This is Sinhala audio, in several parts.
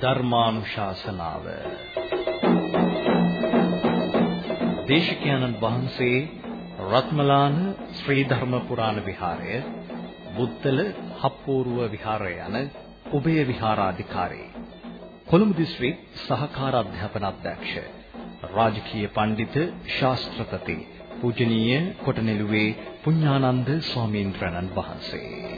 ධර්මානුශාසනාව. දේශකයන්න් වහන්සේ රත්මලාන ශ්‍රී ධර්ම පුරාණ විහාරය බුත්තල හප්පෝරුව විහාරය යන උභය විහාරාධිකාරී කොළඹ දිස්ත්‍රික් සහකාර අධ්‍යාපන අධ්‍යක්ෂ රාජකීය පඬිත ශාස්ත්‍රපති පූජනීය කොටනෙළුවේ පුඤ්ඤානන්ද ස්වාමීන් වහන්සේ.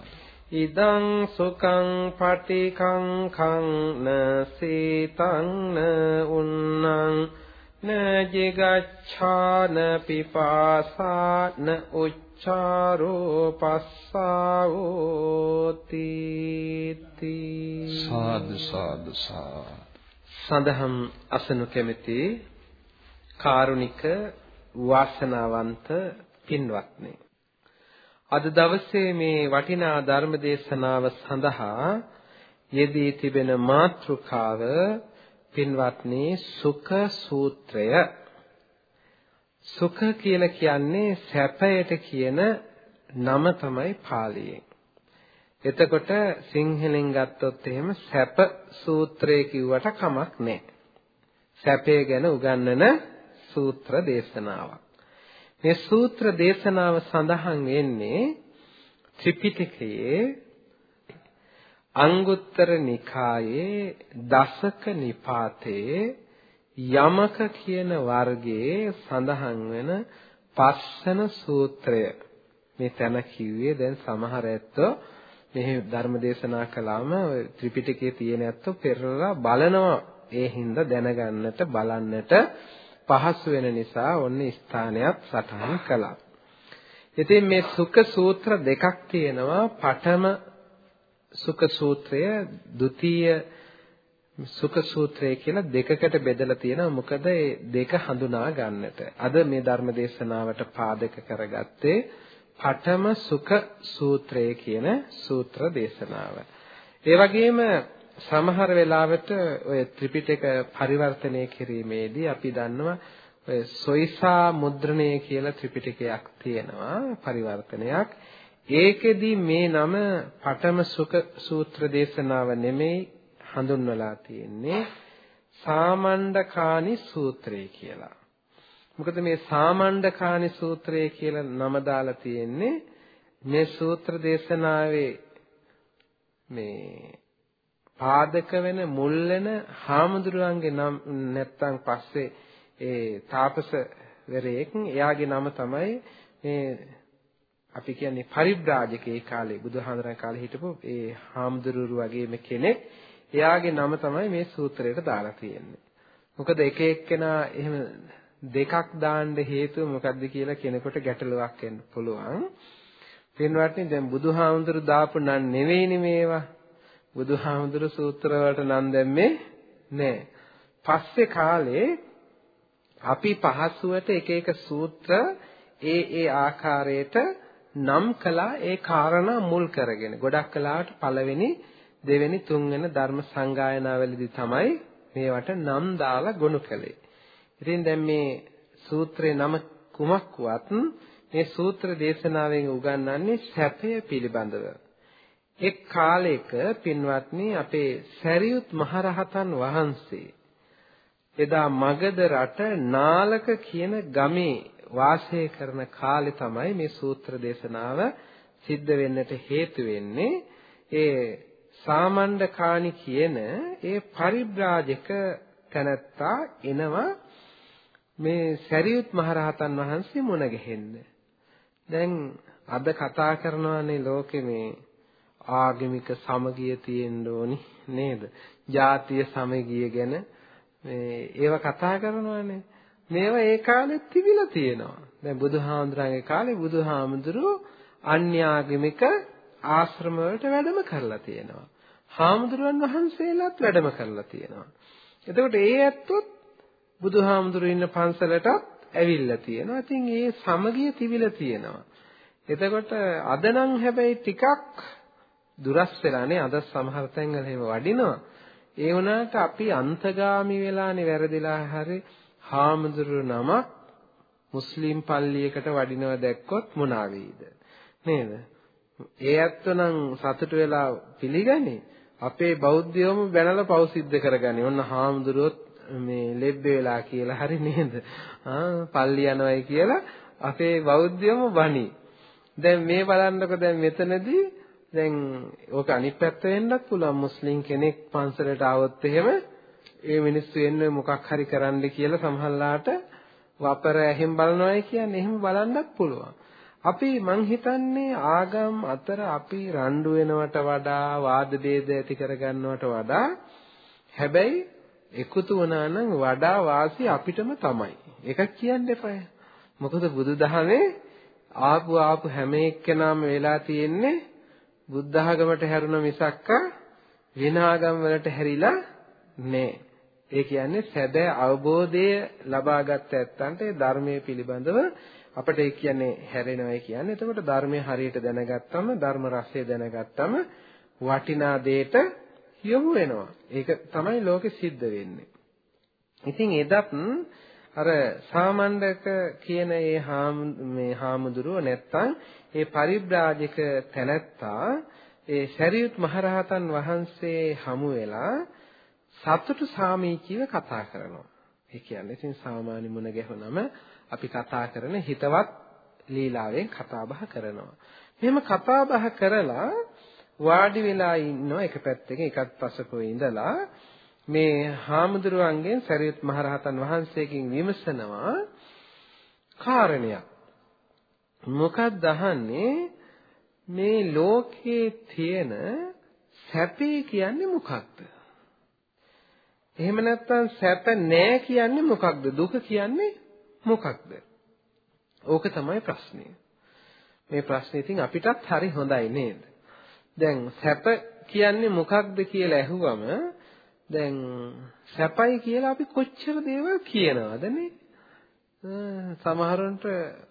ඉදං සුඛං පටිකං khං න සීතං න උන්නං න ජිගච්ඡාන පිපාසාන උච්චාරෝ පස්සාවෝති සාදු සාදු සඳහම් අසනු කැමැති කාරුණික වාසනාවන්ත පින්වත්නි අද දවසේ මේ වටිනා ධර්ම දේශනාව සඳහා යෙදී තිබෙන මාතෘකාව පින්වත්නි සුඛ සූත්‍රය. සුඛ කියලා කියන්නේ සැපයට කියන නම තමයි පාලියෙන් එතකොට සිංහලෙන් ගත්තොත් එහෙම සැප සූත්‍රය කිව්වට කමක් නැහැ. සැපය ගැන උගන්වන සූත්‍ර දේශනාවක්. මේ සූත්‍ර දේශනාව සඳහන් වෙන්නේ ත්‍රිපිටකයේ අංගුත්තර නිකායේ දසක නිපාතේ යමක කියන වර්ගයේ සඳහන් වෙන පස්සන සූත්‍රය. මේ තැන කිව්වේ දැන් සමහර ඇත්තෝ මෙහි ධර්ම දේශනා කළාම ත්‍රිපිටකයේ තියෙන ඇත්තෝ පෙරලා බලනවා. ඒ හින්දා දැනගන්නට බලන්නට පහසු වෙන නිසා ඔන්න ස්ථානයක් සටහන් කළා. ඉතින් මේ සුඛ සූත්‍ර දෙකක් තියෙනවා. පඨම සුඛ සූත්‍රය, ဒုတိ ය සුඛ සූත්‍රය කියලා දෙකකට බෙදලා තියෙනවා. මොකද මේ දෙක හඳුනා ගන්නට. අද මේ ධර්ම දේශනාවට පාදක කරගත්තේ පඨම සුඛ සූත්‍රය කියන සූත්‍ර දේශනාව. ඒ වගේම සමහර වෙලාවට ඔය ත්‍රිපිටක පරිවර්තනය කිරීමේදී අපි දන්නවා ඔය සොයිසා මුද්‍රණය කියලා ත්‍රිපිටකයක් තියෙනවා පරිවර්තනයක්. ඒකෙදි මේ නම පඨම සුඛ සූත්‍ර දේශනාව නෙමෙයි හඳුන්වලා තියෙන්නේ සාමණ්ඩකානි සූත්‍රය කියලා. මොකද මේ සාමණ්ඩකානි සූත්‍රය කියලා නම දාලා තියෙන්නේ මේ සූත්‍ර දේශනාවේ මේ පාදක වෙන මුල් වෙන හාමුදුරුවන්ගේ නම් නැත්තම් පස්සේ ඒ තාපසවරයෙක් එයාගේ නම තමයි මේ අපි කියන්නේ පරිබ්‍රාජකේ කාලේ බුදුහාමරන් කාලේ හිටපු ඒ හාමුදුරුවරු වගේම කෙනෙක් එයාගේ නම තමයි මේ සූත්‍රයට දාලා තියෙන්නේ. මොකද එක එක්කෙනා එහෙම දෙකක් දාන්න හේතුව මොකක්ද කියලා කෙනෙකුට ගැටලුවක් එන්න පුළුවන්. පින්වත්නි දැන් බුදුහාමුදුරු දාපු නම් නෙවෙයිනේ මේවා. බුදුහාමුදුරු සූත්‍ර වලට නම් දැම්මේ නෑ. පස්සේ කාලේ අපි පහසුවට එක එක සූත්‍ර ඒ ඒ ආකාරයට නම් කළා ඒ කාරණා මුල් කරගෙන. ගොඩක් කලාවට පළවෙනි දෙවෙනි තුන්වෙනි ධර්ම සංගායනාවලදී තමයි මේවට නම් දාලා ගොනු කළේ. ඉතින් දැන් මේ සූත්‍රේ නම කුමක්වත් මේ සූත්‍ර දේශනාවෙන් උගන්වන්නේ සැපය පිළිබඳව. එක් කාලයක පින්වත්නි අපේ සැරියුත් මහරහතන් වහන්සේ එදා මගධ රට නාලක කියන ගමේ වාසය කරන කාලේ තමයි මේ සූත්‍ර දේශනාව සිද්ධ වෙන්නට හේතු වෙන්නේ ඒ සාමණ්ඩකාණි කියන ඒ පරිබ්‍රාජක තැනැත්තා එනවා මේ සැරියුත් මහරහතන් වහන්සේ මුණ ගැහෙන්න. දැන් අද කතා කරනවානේ ලෝකේ මේ ආගමික සමගිය තියෙන්න ඕනි නේද? ජාතිය සමගිය ගැන මේ ඒව කතා කරනවානේ. මේවා ඒ කාලෙත් තිබිලා තියෙනවා. දැන් බුදුහාමුදුරන්ගේ කාලේ බුදුහාමුදුරුවෝ අන්‍යාගමික ආශ්‍රම වලට වැඩම කරලා තියෙනවා. හාමුදුරුවන් වහන්සේලාත් වැඩම කරලා තියෙනවා. එතකොට ඒ ඇත්තොත් බුදුහාමුදුරු ඉන්න පන්සලටත් ඇවිල්ලා තියෙනවා. ඉතින් ඒ සමගිය තිබිලා තියෙනවා. එතකොට අද නම් හැබැයි ටිකක් දුරස් වෙලානේ අද සමහර තැන්වල එහෙම වඩිනවා. ඒ වුණාට අපි අන්තගාමි වෙලානේ වැරදිලා හරි හාමුදුරු නමක් මුස්ලිම් පල්ලියකට වඩිනව දැක්කොත් මොනා වෙයිද? නේද? ඒ ඇත්තනම් සතුට වෙලා පිළිගන්නේ අපේ බෞද්ධයෝම බැනලා පව් සිද්ධ කරගන්නේ. ඔන්න හාමුදුරුවොත් මේ ලෙබ්බ වෙලා කියලා හරි නේද? ආ පල්ලි යනවයි කියලා අපේ බෞද්ධයෝම බණි දැන් මේ බලන්නකො දැන් මෙතනදී දැන් ඕක අනිත් පැත්ත වෙන්නත් පුළුවන් මුස්ලිම් කෙනෙක් පන්සලට ආවොත් එහෙම ඒ මිනිස්සු එන්නේ මොකක් හරි කරන්න කියලා සමහරලාට වපර ඇහෙන් බලනවායි කියන්නේ එහෙම බලන්නත් පුළුවන්. අපි මං හිතන්නේ ආගම් අතර අපි රණ්ඩු වෙනවට වඩා වාද ભેද ඇති කරගන්නවට වඩා හැබැයි එකතු වුණා නම් වඩා වාසි අපිටම තමයි. ඒක කියන්න එපා. මොකද බුදුදහමේ ආපු ආපු හැම එක්කෙනාම වෙලා තියෙන්නේ බුද්ධ ආගමට හැරුණ මිසක්ක වෙන ආගම් වලට හැරිලා නැහැ. ඒ කියන්නේ සැබෑ අවබෝධය ලබාගත් ඇත්තන්ට ඒ ධර්මයේ පිළිබඳව අපිට ඒ කියන්නේ හැරෙනවයි කියන්නේ. එතකොට ධර්මයේ හරියට දැනගත්තම ධර්ම රසය දැනගත්තම වටිනා දෙයට යොමු වෙනවා. ඒක තමයි ලෝකෙ සිද්ධ වෙන්නේ. ඉතින් එදත් අර සාමණ්ඩක කියන ඒ මේ හාමුදුරුව නැත්තම් ඒ පරිබ්‍රාජක තැනැත්තා ඒ සරියුත් මහරහතන් වහන්සේ හමු වෙලා සතුටු සාමීචීව කතා කරනවා. ඒ කියන්නේ ඉතින් සාමාන්‍ය මුණ ගැහුනම අපි කතා කරන හිතවත් ලීලාවෙන් කතා බහ කරනවා. මෙහෙම කතා බහ කරලා වාඩි වෙලා ඉන්නවා එක පැත්තක එකත් පසකෝ ඉඳලා මේ හාමුදුරුවන්ගෙන් සරියුත් මහරහතන් වහන්සේගෙන් විමසනවා කාරණයක්. මොකක්ද අහන්නේ මේ ලෝකයේ තියෙන සැපේ කියන්නේ මොකක්ද? එහෙම නැත්නම් සැප නෑ කියන්නේ මොකක්ද? දුක කියන්නේ මොකක්ද? ඕක තමයි ප්‍රශ්නේ. මේ ප්‍රශ්නේ ඉතින් අපිටත් හරි හොඳයි නේද? දැන් සැප කියන්නේ මොකක්ද කියලා ඇහුවම දැන් සැපයි කියලා අපි කොච්චර දේවල් කියනවද නේ? සමහරවන්ට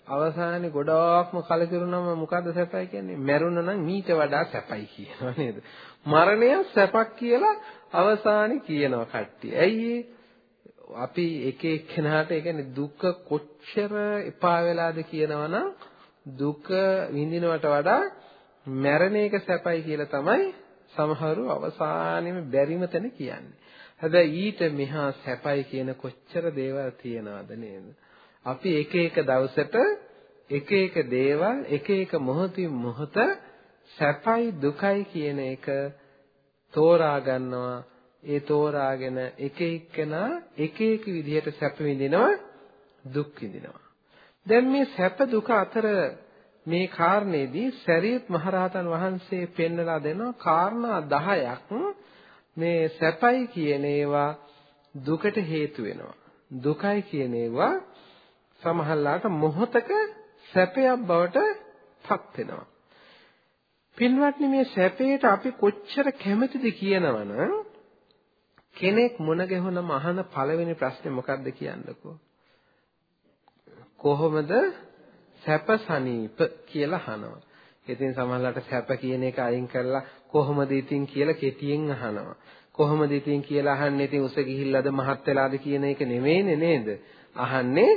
අවසානයේ ගොඩාක්ම කලකිරුණාම මොකද්ද සැපයි කියන්නේ? මැරුණා නම් මීට වඩා සැපයි කියනවා නේද? මරණය සැපක් කියලා අවසානයේ කියනවා කට්ටිය. ඇයි අපි එක එක්කෙනාට ඒ කියන්නේ දුක කොච්චර එපා වෙලාද කියනවනම් දුක විඳිනවට වඩා මැරණ එක සැපයි කියලා තමයි සමහරු අවසානයේම බැරිම තැන කියන්නේ. හැබැයි ඊට මෙහා සැපයි කියන කොච්චර දේවල් තියනවද නේද? අපි එක එක දවසට එක එක දේවල් එක එක මොහොතින් මොහොත සැපයි දුකයි කියන එක තෝරා ගන්නවා ඒ තෝරාගෙන එක එක්කෙනා එක එක විදිහට සැප විඳිනවා දුක් විඳිනවා දැන් මේ සැප දුක අතර මේ කාරණේදී සරියුත් මහරහතන් වහන්සේ පෙන්වලා දෙනවා කාරණා 10ක් මේ සැපයි කියන ඒවා දුකට හේතු වෙනවා. දුකයි කියන ඒවා සමහරලාට මොහතක සැපයක් බවට පත් වෙනවා. පින්වත්නි මේ සැපේට අපි කොච්චර කැමතිද කියනවනම් කෙනෙක් මුණ ගැහුනම අහන පළවෙනි ප්‍රශ්නේ මොකක්ද කියන්නකෝ? කොහොමද සැප සනීප කියලා අහනවා. ඉතින් සමහරවිට සැප කියන එක අයින් කරලා කොහොමද ඉතින් කියලා කෙටියෙන් අහනවා. කොහොමද ඉතින් කියලා අහන්නේ? ඉතින් උස ගිහිල්ලාද මහත් වෙලාද කියන එක නෙමෙයිනේ නේද? අහන්නේ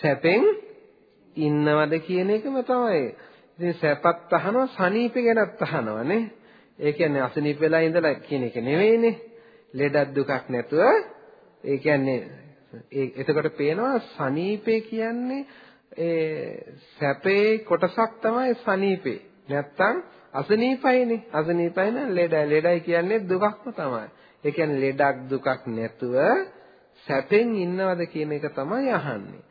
සැපෙන් ඉන්නවද කියන එකම තමයි. ඉතින් සැපත් අහනවා සනීපේ ගැනත් අහනවා නේ. ඒ කියන්නේ අසනීප වෙලා ඉඳලා කියන එක නෙවෙයිනේ. ලෙඩක් දුකක් නැතුව. ඒ කියන්නේ ඒ එතකොට පේනවා සනීපේ කියන්නේ ඒ සැපේ කොටසක් තමයි සනීපේ. නැත්තම් අසනීපයිනේ. අසනීපයි නම් ලෙඩ. ලෙඩයි කියන්නේ දුකක්ම තමයි. ඒ කියන්නේ ලෙඩක් දුකක් නැතුව සැපෙන් ඉන්නවද කියන එක තමයි අහන්නේ.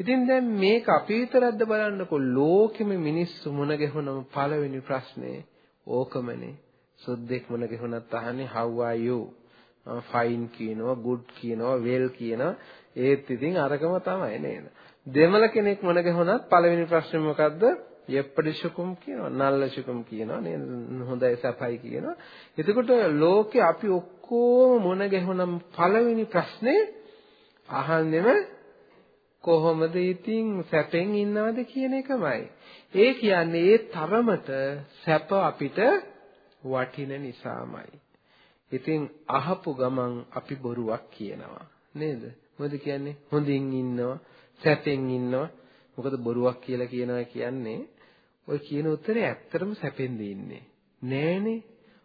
ඉතින් දැන් මේක අපි විතරක්ද බලන්නකෝ ලෝකෙම මිනිස්සු මුණ ගැහුනම පළවෙනි ප්‍රශ්නේ ඕකමනේ. සුද්දෙක් මුණ ගැහුනත් අහන්නේ how are you? fine කියනවා good කියනවා well කියනවා ඒත් ඉතින් අරකම තමයි නේද? දෙමළ කෙනෙක් මුණ ගැහුනත් පළවෙනි ප්‍රශ්නේ මොකද්ද? යප්පඩිශුකුම් කියනවා නල්ලශුකුම් කියනවා නේද? හොඳයි සපයි කියනවා. එතකොට ලෝකේ අපි ඔක්කොම මොන ගැහුණම් පළවෙනි ප්‍රශ්නේ අහන්නෙම කොහොමද ඉතින් සැපෙන් ඉන්නවද කියන එකමයි. ඒ කියන්නේ ඒ තරමට සැප අපිට වටින නිසාමයි. ඉතින් අහපු ගමන් අපි බොරුවක් කියනවා නේද? මොකද කියන්නේ? හොඳින් ඉන්නවා. සැපෙන් ඉන්නවා. මොකද බොරුවක් කියලා කියනවා කියන්නේ ඔය කියන උත්තරේ ඇත්තටම සැපෙන්ද ඉන්නේ. නෑනේ.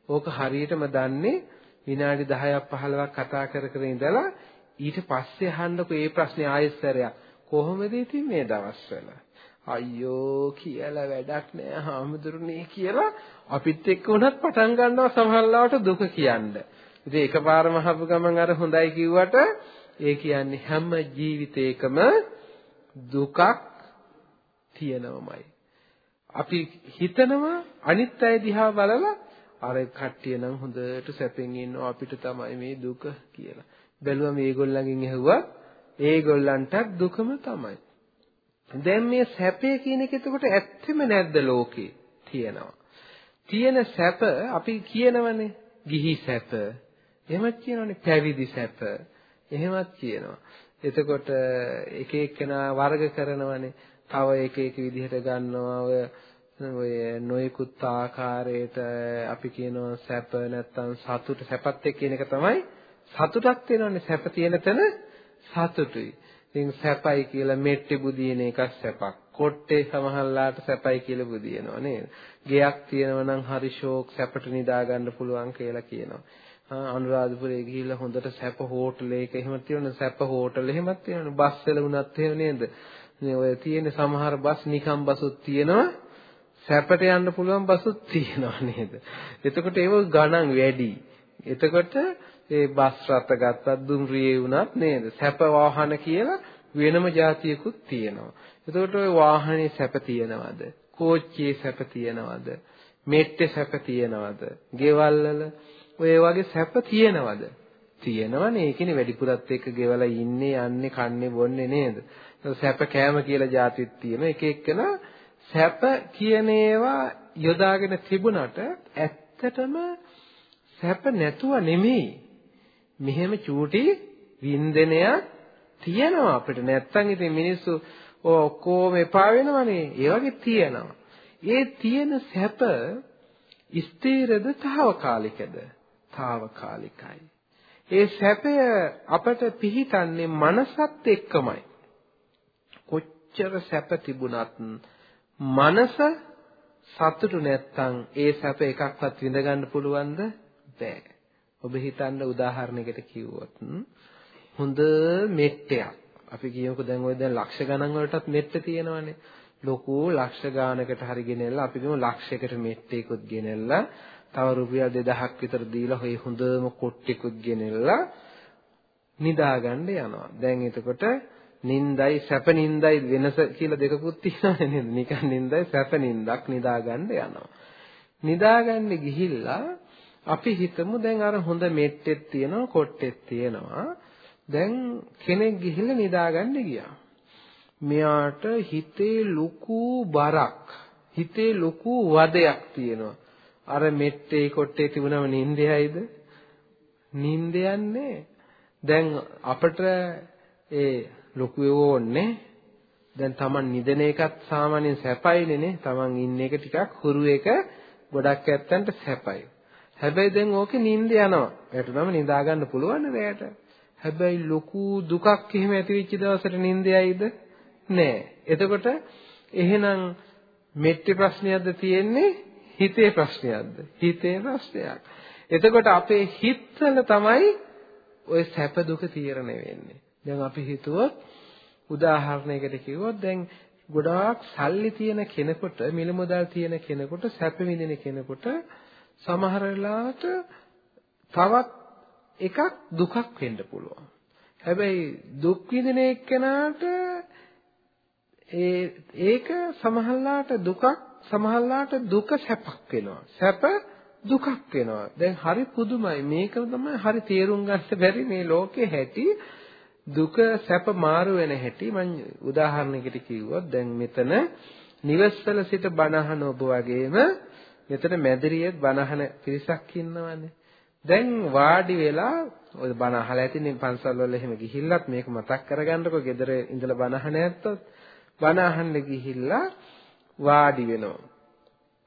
ඕක හරියටම දන්නේ විනාඩි 10ක් 15ක් කතා කර කර ඉඳලා ඊට පස්සේ අහන්නකො මේ ප්‍රශ්නේ ආයෙත් කොහොමද ඉතින් මේ දවස්වල? අයියෝ කියලා වැඩක් නෑ හාමුදුරනේ කියලා අපිත් එක්ක උනත් පටන් ගන්නවා සමහරවට දුක කියන්න. ඉතින් එකපාරම අහපු ගමන් අර හොඳයි කිව්වට ඒ කියන්නේ හැම ජීවිතේකම දුකක් තියෙනවමයි. අපි හිතනවා අනිත් අය දිහා බලලා අර කට්ටිය නම් හොඳට සැපෙන් ඉන්නවා අපිට තමයි මේ දුක කියලා. බැලුවා මේගොල්ලන්ගෙන් ඇහුවා ඒගොල්ලන්ටත් දුකම තමයි. දැන් මේ සැපේ කියන එක එතකොට ඇත්තෙම නැද්ද ලෝකේ? තියෙනවා. තියෙන සැප අපි කියනවනේ ගිහි සැප. එහෙමත් කියනවනේ පැවිදි සැප. එහෙමත් කියනවා. එතකොට එක එක්කෙනා වර්ග කරනවනේ. තව එක එක විදිහට ගන්නවා ඔය ඔය නොයෙකුත් ආකාරයට අපි කියනවා සැප නැත්තම් සතුට සැපත් එක්ක කියන එක තමයි සතුටක් තියෙනවනේ සැප තියෙන තැන සතුටුයි. ඉතින් සැපයි කියලා මෙට්ටි බුදින එකක් සැපක්. කොට්ටේ සමහරලාට සැපයි කියලා බුදිනවා නේද? ගෙයක් තියෙනවා නම් හරි ෂෝක් සැපට නිදා ගන්න පුළුවන් කියලා කියනවා. අනුරාධපුරේ ගිහිල්ලා හොඳට සැප හෝටලයක එහෙම තියෙන සැප හෝටල. එහෙමත් තියෙනවා බස් වල වුණත් එහෙම නේද? මේ ඔය තියෙන සමහර බස් නිකම් බසුත් තියෙනවා. සැපට යන්න පුළුවන් බසුත් තියෙනවා නේද? එතකොට ඒව ගණන් වැඩි. එතකොට ඒ බස් රථ ගත්තත් දුම්රියේ වුණත් නේද? සැප වාහන කියලා වෙනම જાතියකුත් තියෙනවා. එතකොට ওই වාහනේ සැප තියනවද? කෝච්චියේ සැප තියනවද? මෙට්ටේ සැප තියනවද? ගෙවල් වල ඔය වගේ සැප තියෙනවද? තියෙනවනේ. ඒකනේ වැඩිපුරත් එක්ක ගෙවලා ඉන්නේ, යන්නේ, කන්නේ, බොන්නේ නේද? සැප කෑම කියලා જાතිත් තියෙන එක එක්කන සැප කියන ඒවා යොදාගෙන තිබුණට ඇත්තටම සැප නැතුව නෙමෙයි. මෙහෙම චූටි වින්දනයක් තියෙනවා අපිට. නැත්තම් ඉතින් මිනිස්සු ඔක්කොම එපා වෙනවනේ. ඒ වගේ තියෙනවා. ඒ තියෙන සැප ස්ථිරද తాවකාලිකද? తాවකාලිකයි. ඒ සැපය අපට පිහිටන්නේ මනසත් එක්කමයි. කොච්චර සැප තිබුණත් මනස සතුටු නැත්තම් ඒ සැප එකක්වත් විඳගන්න පුළුවන්ද? බෑ. ඔබ හිතන්න උදාහරණයකට කිව්වොත් හොඳ මෙට්ටයක් අපි කියමුකෝ දැන් ඔය දැන් ලක්ෂ ගණන් වලටත් මෙට්ට තියෙනවනේ. ලොකු ලක්ෂ ගානකට හරි ගෙනෙල්ලා අපි කියමු ලක්ෂයකට මෙට්ටේකුත් ගෙනෙල්ලා තව රුපියල් 2000ක් විතර දීලා ඔය හොඳම කොට්ටෙකුත් ගෙනෙල්ලා නිදාගන්න යනවා. දැන් එතකොට නින්දයි සැප නින්දයි වෙනස කියලා දෙකකුත් තියෙනවා නේද? නිකන් නින්දයි සැප නින්දක් නිදාගන්න යනවා. නිදාගන්න ගිහිල්ලා අපි හිතමු දැන් අර හොඳ මෙට්ටෙත් තියෙනවා කොට්ටෙත් තියෙනවා. දැන් කෙනෙක් ගිහිල්ලා නිදාගන්න ගියා. මෙයාට හිතේ ලොකු බරක් හිතේ ලොකු වදයක් තියෙනවා. අර මෙට්ටේ කොට්ටේ තිබුණම නින්දයයිද? නින්දයන්නේ. දැන් අපට ඒ ලොකු ඕන්නේ. දැන් Taman නිදන එකත් සාමාන්‍යයෙන් සැපයිනේ නේ. Taman ඉන්න එක ටිකක් හුරු එක ගොඩක් ඇත්තන්ට සැපයි. හැබැයි දැන් ඕකේ නිින්ද යනවා. ඒකට නම් නිදා ගන්න පුළුවන් නේද? හැබැයි ලොකු දුකක් එහෙම ඇති වෙච්ච දවසට නිින්දයයිද? නෑ. එතකොට එහෙනම් මෙට්ටි ප්‍රශ්නයක්ද තියෙන්නේ? හිතේ ප්‍රශ්නයක්ද? හිතේ ප්‍රශ්නයක්. එතකොට අපේ හිතවල තමයි ওই සැප දුක තීරණය වෙන්නේ. දැන් අපි හිතුවොත් උදාහරණයකට කිව්වොත් දැන් ගොඩාක් සල්ලි තියෙන කෙනෙකුට මිල මුදල් තියෙන කෙනෙකුට සැප විඳින කෙනෙකුට සමහර වෙලාවට තවත් එකක් දුකක් වෙන්න පුළුවන්. හැබැයි දුක් විඳින එක්කෙනාට ඒ ඒක සමහරලාට දුකක් සමහරලාට දුක සැපක් වෙනවා. සැප දුකක් වෙනවා. දැන් හරි පුදුමයි. මේක තමයි හරි තේරුම් ගන්න බැරි මේ ලෝකේ හැටි. දුක සැප මාරු වෙන හැටි මම උදාහරණයකට කිව්වොත් දැන් මෙතන නිවස්වල සිට බණහන ඔබ වගේම මෙතන මැදිරියෙත් බණහන පිරිසක් ඉන්නවනේ. දැන් වාඩි වෙලා ඔය බණ අහලා ඇතිනේ පන්සල් වල එහෙම ගිහිල්ලත් මේක මතක් කරගන්නකො ගෙදර ඉඳලා බණ අහන ඇත්තොත් බණ අහන්න ගිහිල්ලා වාඩි වෙනවා.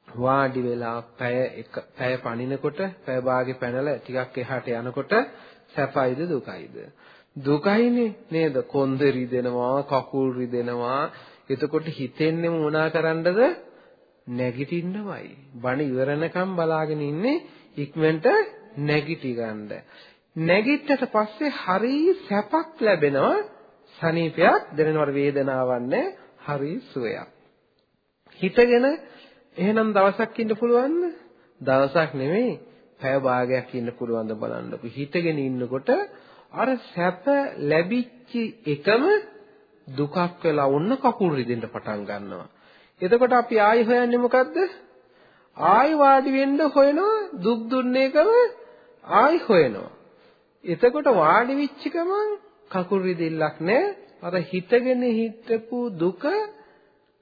වාඩි වෙලා පැය එක පැය පණිනකොට පැය භාගේ පැනලා ටිකක් එහාට යනකොට සැපයිද දුකයිද? දුකයිනේ නේද? කොන්ද රිදෙනවා, කකුල් රිදෙනවා. එතකොට හිතෙන්නේ මොනා කරන්නද? නැගිටින්නමයි. බණ ඉවරනකම් බලාගෙන ඉන්නේ ඉක්මනට නැගිටි ගන්න. නැගිට්ටට පස්සේ හරි සැපක් ලැබෙනවා. සනීපයක් දැනෙනවට වේදනාවක් නැහැ. හරි සුවයක්. හිතගෙන එහෙනම් දවසක් ඉන්න පුළුවන්ද? දවසක් නෙමෙයි පැය භාගයක් ඉන්න පුළුවන්ද බලන්නකො. හිතගෙන ඉන්නකොට අර සැප ලැබිච්ච එකම දුකක් වෙලා වුණ කකුල් රිදෙන්න පටන් ගන්නවා. එතකොට අපි ආයි හොයන්නේ මොකද්ද? ආයි වාඩි වෙන්න හොයනවා දුක් දුන්න එකම ආයි හොයනවා. එතකොට වාඩි වෙච්ච ගමන් කකුල් රිදෙල්ලක් නැහැ. අර හිතගෙන හිටපු දුක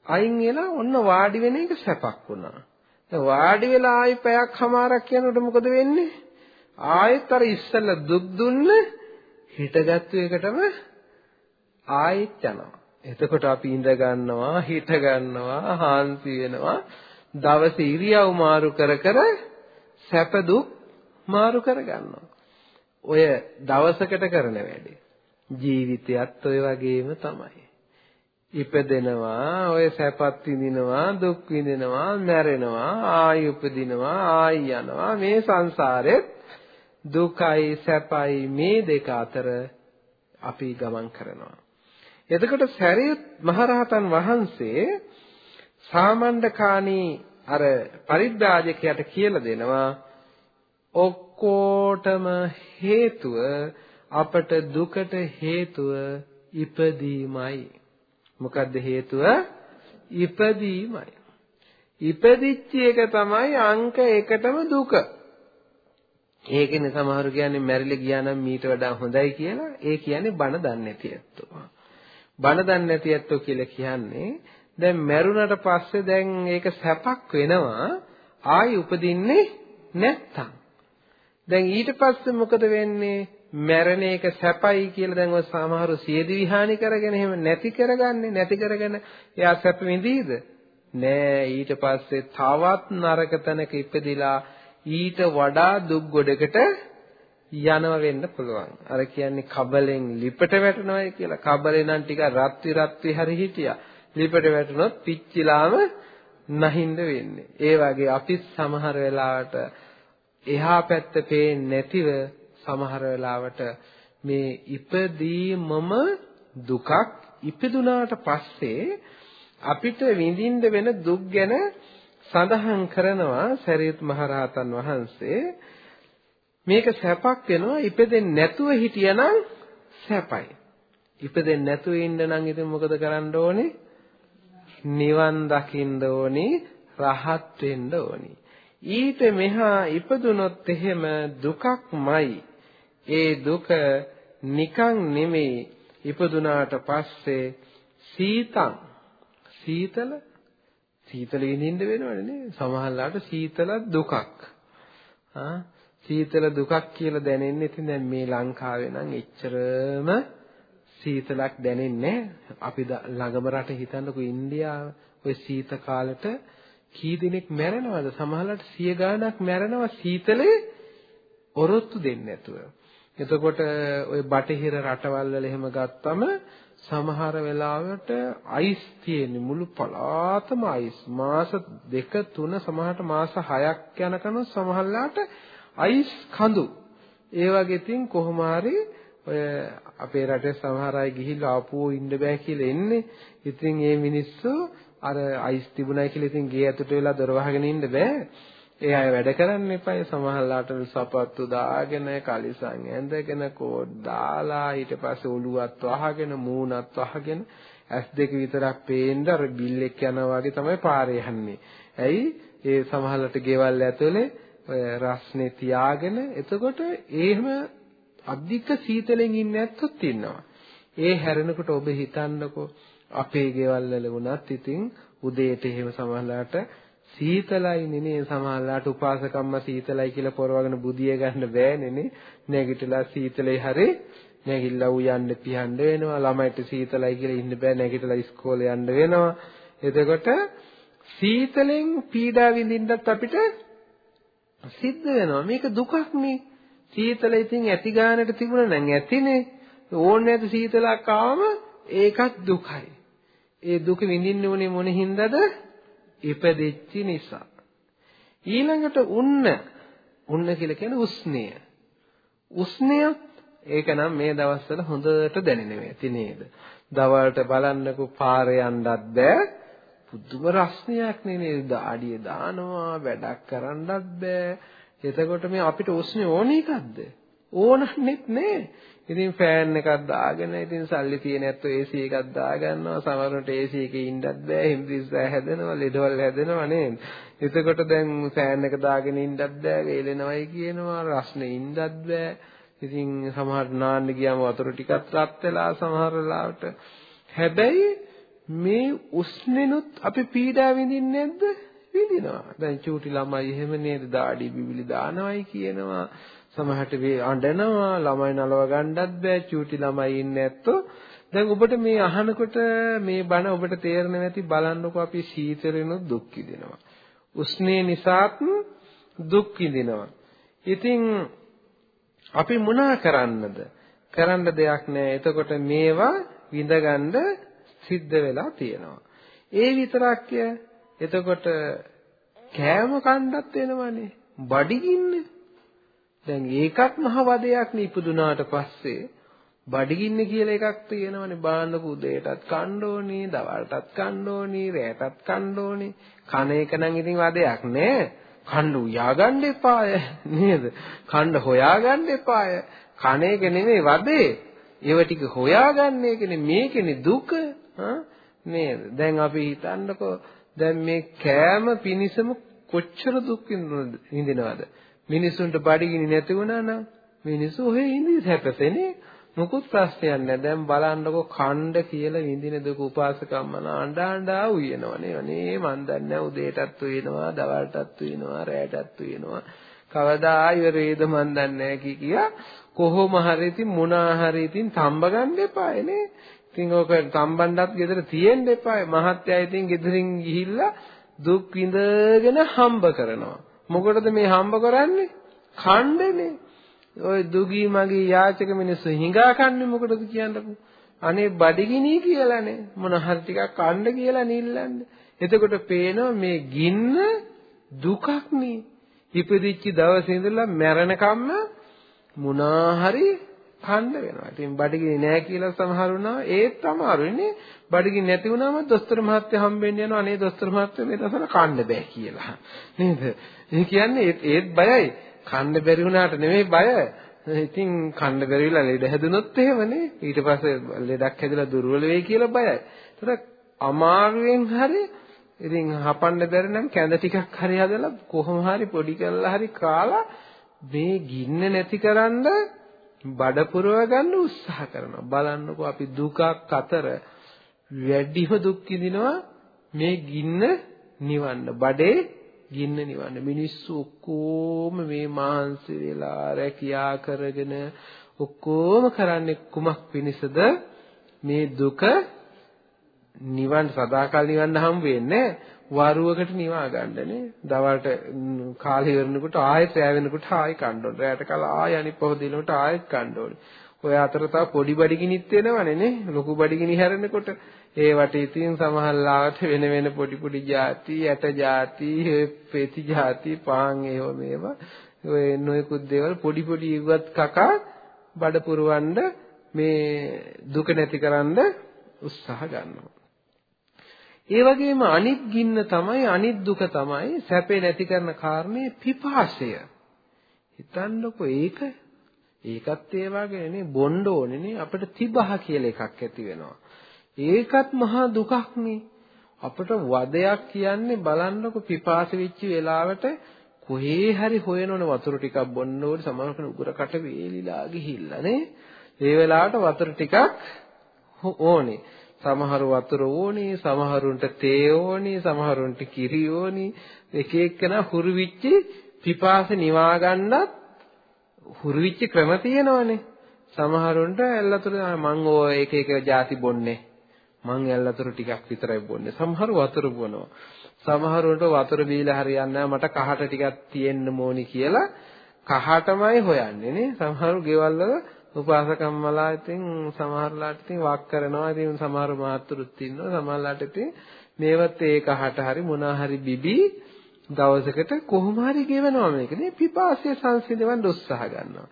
අයින් වෙලා ඔන්න වාඩි වෙන එක සැපක් වුණා. දැන් වාඩි වෙලා ආයි පැයක් හමාරක් යනකොට මොකද වෙන්නේ? ආයෙත් අර ඉස්සෙල්ලා දුක් දුන්න හිටගත්තු එකටම ආයෙත් යනවා. එතකොට අපි ඉඳ ගන්නවා, හිට ගන්නවා, හාන්සි වෙනවා. දවසේ ඉරියව් මාරු කර කර සැප දුක් මාරු කර ගන්නවා. ඔය දවසකට කරන වැඩේ. ජීවිතයත් ඔය වගේම තමයි. ඉපදෙනවා ඔය සැපත් විඳිනවා දුක් විඳිනවා මැරෙනවා ආයි උපදිනවා ආයි යනවා මේ සංසාරෙත් දුකයි සැපයි මේ දෙක අතර අපි ගමන් කරනවා එතකොට සරියුත් මහරහතන් වහන්සේ සාමණ්ඩකාණී අර පරිබ්‍රාජකයාට කියලා දෙනවා ඔක්කොටම හේතුව අපට දුකට හේතුව ඉපදීමයි මොකද්ද හේතුව? ඉපදීමයි. ඉපදිච්ච එක තමයි අංක එකටම දුක. ඒකනේ සමහරු කියන්නේ මැරිලා ගියා නම් මීට වඩා හොඳයි කියලා. ඒ කියන්නේ බන දන්නේ නැති ඇත්තෝ. බන දන්නේ නැති ඇත්තෝ කියලා කියන්නේ දැන් මැරුණට පස්සේ දැන් ඒක සැපක් වෙනවා ආයි උපදින්නේ නැත්තම්. දැන් ඊට පස්සේ මොකද වෙන්නේ? මැරෙන එක සැපයි කියලා දැන් ඔය සමහරු සියදි විහානි කරගෙන එහෙම නැති කරගන්නේ නැති කරගෙන එයා සැප විඳීද? නෑ ඊට පස්සේ තවත් නරක තැනක ඉපදිලා ඊට වඩා දුක් ගොඩකට යනව වෙන්න පුළුවන්. අර කියන්නේ කබලෙන් ලිපට වැටෙනවයි කියලා. කබලේ නම් ටික රත්වි රත්වි හරි හිටියා. ලිපට වැටුනොත් පිච්චිලාම නැහින්ද වෙන්නේ. ඒ වගේ අපි සමහර වෙලාවට එහා පැත්ත පේන්නේ නැතිව සමහර වෙලාවට මේ ඉපදීමම දුකක් ඉපදුනාට පස්සේ අපිට විඳින්න වෙන දුක් ගැන සඳහන් කරනවා සරියුත් මහරහතන් වහන්සේ. මේක සැපක් වෙනවා ඉපදෙන්නේ නැතුව හිටියනම් සැපයි. ඉපදෙන්නේ නැතුව ඉන්න නම් ඉතින් මොකද කරන්න ඕනේ? නිවන් දකින්න ඕනි රහත් වෙන්න ඕනි. ඊට මෙහා ඉපදුනොත් එහෙම දුකක්මයි ඒ දුක නිකන් නෙමෙයි ඉපදුනාට පස්සේ සීතං. සීතල? සීතල විඳින්න වෙනවනේ නේ. සමහරලාට සීතල දුකක්. ආ? සීතල දුකක් කියලා දැනෙන්නේ ඉතින් දැන් මේ ලංකාවේ නම් එච්චරම සීතලක් දැනෙන්නේ අපි ළඟම රට හිතන්නකෝ ඉන්දියාව. ඔය සීත කාලෙට කී දිනෙක මැරෙනවද? සමහරලාට සිය ගාණක් මැරෙනවා සීතලේ. ඔරොත්තු දෙන්නේ නැතුව. එතකොට ওই බටහිර රටවල් වල එහෙම ගත්තම සමහර වෙලාවට අයිස් තියෙන මුළු පළාතම අයිස් මාස දෙක තුන සමහරට මාස 6ක් යනකම් සමහරලාට අයිස් කඳු. ඒ වගේ තින් කොහොම හරි ඔය අපේ රටේ සමහර අය ගිහිල්ලා ආපුවෝ ඉන්න බෑ කියලා එන්නේ. ඉතින් මේ මිනිස්සු අර අයිස් තිබුණයි කියලා ඉතින් ගේ ඇතුළට වෙලා දොර වහගෙන ඉන්න බෑ. ඒ අය වැඩ කරන්න එපා. සමහරලාට සපත්තු දාගෙන, කලිසම් ඇඳගෙන, කෝඩ් දාලා ඊට පස්සේ ඔළුවත් වහගෙන, මූණත් වහගෙන ඇස් දෙක විතරක් පේන්න අර බිල් එක යනවා වගේ තමයි පාරේ යන්නේ. ඇයි? ඒ සමහරලාට ගෙවල් ඇතුලේ ඔය රස්නේ තියාගෙන එතකොට එහෙම අධික සීතලෙන් ඉන්නේ නැත්තොත් ඉන්නවා. ඒ හැරෙනකොට ඔබ හිතන්නකෝ අපේ ගෙවල් වල වුණත් ඉතින් උදේට එහෙම සමහරලාට සීතලයිනේ නේ සමහරලාට උපාසකම්ම සීතලයි කියලා පොරවගෙන බුදිය ගන්න බෑනේ නේ නැගිටලා සීතලේ හැරේ නැගිටලා උයන්න පියන්න වෙනවා. ළමයිට සීතලයි කියලා ඉන්න බෑ. නැගිටලා ඉස්කෝලේ යන්න වෙනවා. එතකොට සීතලෙන් පීඩා විඳින්නත් අපිට සිද්ධ වෙනවා. මේක දුකක් නේ. සීතල ඉතින් ඇති ගානට තිබුණා නම් ඇතිනේ. ඕනේ නැති සීතලක් ආවම ඒකත් දුකයි. ඒ දුක විඳින්න උනේ මොන හින්දාද? ඉපදෙච්ච නිසා ඊළඟට උන්න උන්න කියලා කියන්නේ උස්නය උස්නයත් ඒක නම් මේ දවස්වල හොඳට දැනෙනවා ඇති නේද? දවල්ට බලන්නකෝ පාරේ යන්නත් බෑ. පුදුම රස්නයක් නේ නේද? දාඩිය දානවා, වැඩක් කරන්නත් බෑ. එතකොට මේ අපිට උස්නේ ඕන එකක්ද? ඕනන්නේත් නෑ. ඉතින් ෆෑන් එකක් දාගෙන ඉතින් සල්ලි තියෙන ඇත්තෝ AC එකක් දාගන්නවා. සමහරවිට AC එකේ ඉන්නත් බෑ හිම්බිස්සා හැදෙනවා ලෙඩවල් හැදෙනවා නේද? එතකොට දැන් ෆෑන් එක දාගෙන ඉන්නත් බෑ වේලෙනවයි කියනවා රස්නේ ඉන්නත් බෑ. ඉතින් සමහර නාන්න ගියාම වතුර ටිකක් රත් වෙලා සමහර වෙලාවට. හැබැයි මේ උස්නෙනුත් අපි පීඩා විඳින්නේ නැද්ද? විඳිනවා දැන් චූටි ළමයි එහෙම නේද දාඩි බිබිලි දානවයි කියනවා සමහරට වේ අඬනවා ළමයි නලව ගන්නත් බෑ චූටි ළමයි ඉන්නේ නැත්තෝ දැන් ඔබට මේ අහනකොට මේ බණ ඔබට තේරෙන්නේ නැති බලන්නකො අපි සීතලෙනුත් දුක් විඳිනවා උස්නේ නිසාත් දුක් විඳිනවා ඉතින් අපි මොනා කරන්නද? කරන්න දෙයක් නැහැ. එතකොට මේවා විඳගන්න සිද්ධ වෙලා තියෙනවා. ඒ විතරක්ය. එතකොට කෑම කණ්ඩත් වෙනවනේ. බඩගින්න. දැන් ඒකත් මහ වදයක් නේ ඉපදුනාට පස්සේ. බඩගින්න කියලා එකක් තියෙනවනේ බාන්නක උදේටත් කන්න ඕනේ, දවල්ටත් කන්න ඕනේ, රැටත් කන්න ඕනේ. කන එක නම් ඉතින් වදයක් නෑ. කන්න උයාගන්න එපාය නේද? කන්න හොයාගන්න එපාය. කන එක නෙමෙයි වදේ. ඒව ටික හොයාගන්න එකනේ මේකනේ දුක. නේද? දැන් අපි හිතන්නකෝ දැන් මේ කෑම පිනිසම කොච්චර දුක් විඳිනවද? මිනිසුන්ට බඩගිනි නැති වුණා නම් මිනිස්සු ඔහේ ඉඳි සැපසෙනේ. මොකුත් ප්‍රශ්නයක් නැහැ. දැන් බලන්නකො ඛණ්ඩ කියලා විඳින දුක උපාසකම්මන අඬ අඬා උයනවනේ. අනේ මන් දන්නේ උදේටත් උයනවා, දවල්ටත් උයනවා, රැයටත් උයනවා. කවදා ඉවරේද මන් දන්නේ කි කියා කොහොම හරි ඉතින් මොනා හරි ඉතින් තම්බ ගන්න එපායනේ. ඉතින් ඕක තම්බන්නත් ගෙදර තියෙන්න එපාය. මහත්යයි ඉතින් ගෙදරින් ගිහිල්ලා දුක් විඳගෙන හම්බ කරනවා. මොකටද මේ හම්බ කරන්නේ? ඛණ්ඩනේ. ওই දුගී මගේ යාචක මිනිස්සු හිඟා කන්නේ මොකටද කියන්නකෝ. අනේ බඩගිනි කියලානේ මොන හරි ටිකක් කන්න කියලා නිල්ලන්නේ. එතකොට පේනවා මේ ගින්න දුකක් නේ. ඉපදිච්ච දවසේ ඉඳලා මැරෙනකම්ම මොනා හරි කන්න වෙනවා. ඉතින් බඩගිනි නෑ කියලා සමහරුණා ඒත් අමාරුයිනේ. බඩගිනි නැති වුණාම දොස්තර මහත්තයා හම්බෙන්න යනවා. අනේ දොස්තර මහත්තයා මේ දවස්වල කන්න බෑ කියලා. නේද? ඒ කියන්නේ ඒත් බයයි. කන්න බැරි වුණාට නෙමෙයි බය. ඉතින් කන්න බැරි වෙලා ලෙඩ හැදුනොත් එහෙමනේ. ඊට පස්සේ ලෙඩක් හැදලා දුර්වල වෙයි කියලා බයයි. ඒතර අමාරුවෙන් හරි ඉතින් හපන්න බැරි නම් කැඳ ටිකක් හරි හදලා කොහොම හරි පොඩි කරලා හරි කාලා මේ ගින්න නැතිකරන්න බඩ පුරව ගන්න උත්සාහ කරනවා. බලන්නකෝ අපි දුකක් අතර වැඩිම දුක් විඳිනවා මේ ගින්න නිවන්න. බඩේ ගින්න නිවන්න. මිනිස්සු ඔක්කොම මේ මහන්සි වෙලා රැකියා කරගෙන ඔක්කොම කරන්නේ කුමක් පිණිසද? මේ දුක නිවන් සදාකල් නිවන්න හම් වෙන්නේ වරුවකට නිවා ගන්නනේ. දවල්ට කාලේ වෙනකොට ආයෙත් රැ වෙනකොට ආයෙ කන්න ඕනේ. රැයට කල ආයෙ අනිත් පොහොය දිනකට ආයෙත් කන්න ඕනේ. ඔය අතර තව පොඩි බඩගිනිත් එනවනේ නේ. ලොකු බඩගිනි හැරෙනකොට ඒ වටේ තියෙන සමහරලාට වෙන වෙන පොඩි පොඩි ಜಾති, ඇට ಜಾති, පෙති ಜಾති, පාන් ඒව මේවා ඔය නොයෙකුත් දේවල් පොඩි පොඩි ඉවත් කකා බඩ පුරවන්න මේ දුක නැතිකරන්න උත්සාහ ගන්නවා. ඒ වගේම අනිත් ගින්න තමයි අනිත් දුක තමයි සැපේ නැති කරන කාරණේ පිපාසය. හිතන්නකෝ ඒක ඒකත් ඒ වගේ නේ බොණ්ඩ ඕනේ නේ අපිට තිබහ කියලා එකක් ඇති වෙනවා. ඒකත් මහා දුකක් නේ. අපිට වදයක් කියන්නේ බලන්නකො පිපාස වෙච්ච වෙලාවට කොහේ හරි හොයනවනේ වතුර ටිකක් බොන්න ඕනේ සමහරවිට උගුරකට වේලිලා ගිහිල්ලා නේ. ඒ වෙලාවට වතුර ටිකක් ඕනේ. සමහරු වතුර ඕනි, සමහරුන්ට තේ ඕනි, සමහරුන්ට කිරි ඕනි. එක එක්කෙනා හුරු විච්චි පිපාස නිවා ගන්නත් හුරු විච්ච ක්‍රම තියෙනවනේ. සමහරුන්ට ඇල්ලතුරු මං ඕ එක එක ಜಾති බොන්නේ. මං ඇල්ලතුරු ටිකක් විතරයි බොන්නේ. සමහරු වතුර බොනවා. සමහරුන්ට වතුර බීලා හරියන්නේ මට කහට ටිකක් තියෙන්න ඕනි කියලා කහටමයි හොයන්නේ නේ. සමහරු ගෙවල් වල උපාසකම්මලා ඉතින් සමහරලාට ඉතින් වක් කරනවා. ඉතින් සමහර මාත්‍රුත් ඉන්නවා. සමහරලාට ඉතින් මේවත් ඒකහට හරි මොනා හරි බිබි දවසකට කොහොම හරි ගෙවනවා මේක නේ. පිපාසය සංසිඳවන්න උත්සාහ ගන්නවා.